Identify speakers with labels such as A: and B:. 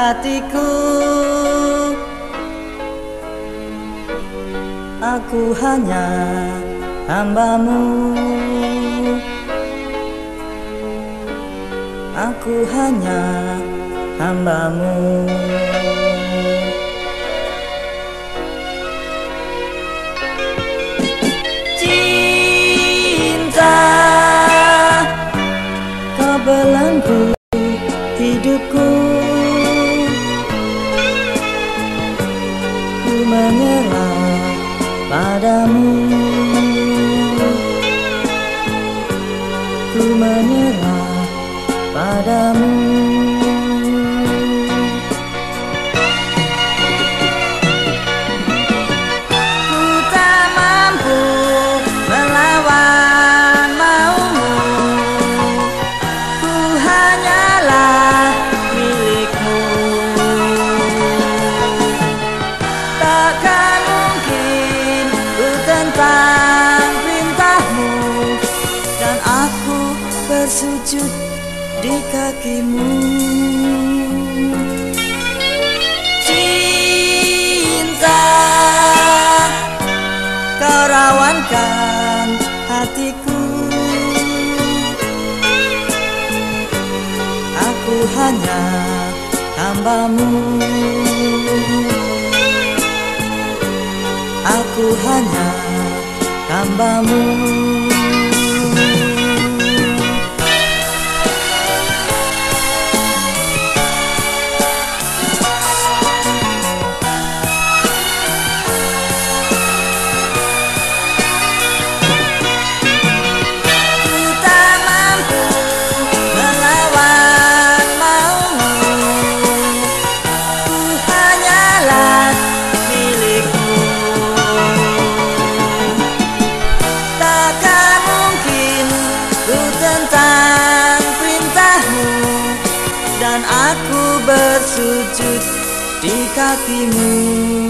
A: hatiku. Aku hanya hambamu. Aku hanya hambamu padamu. Ku menyerah padamu di kakimu Cinta Kau rawankan hatiku. Aku hanya hambamu. Aku hanya hambamu bersujud di kakimu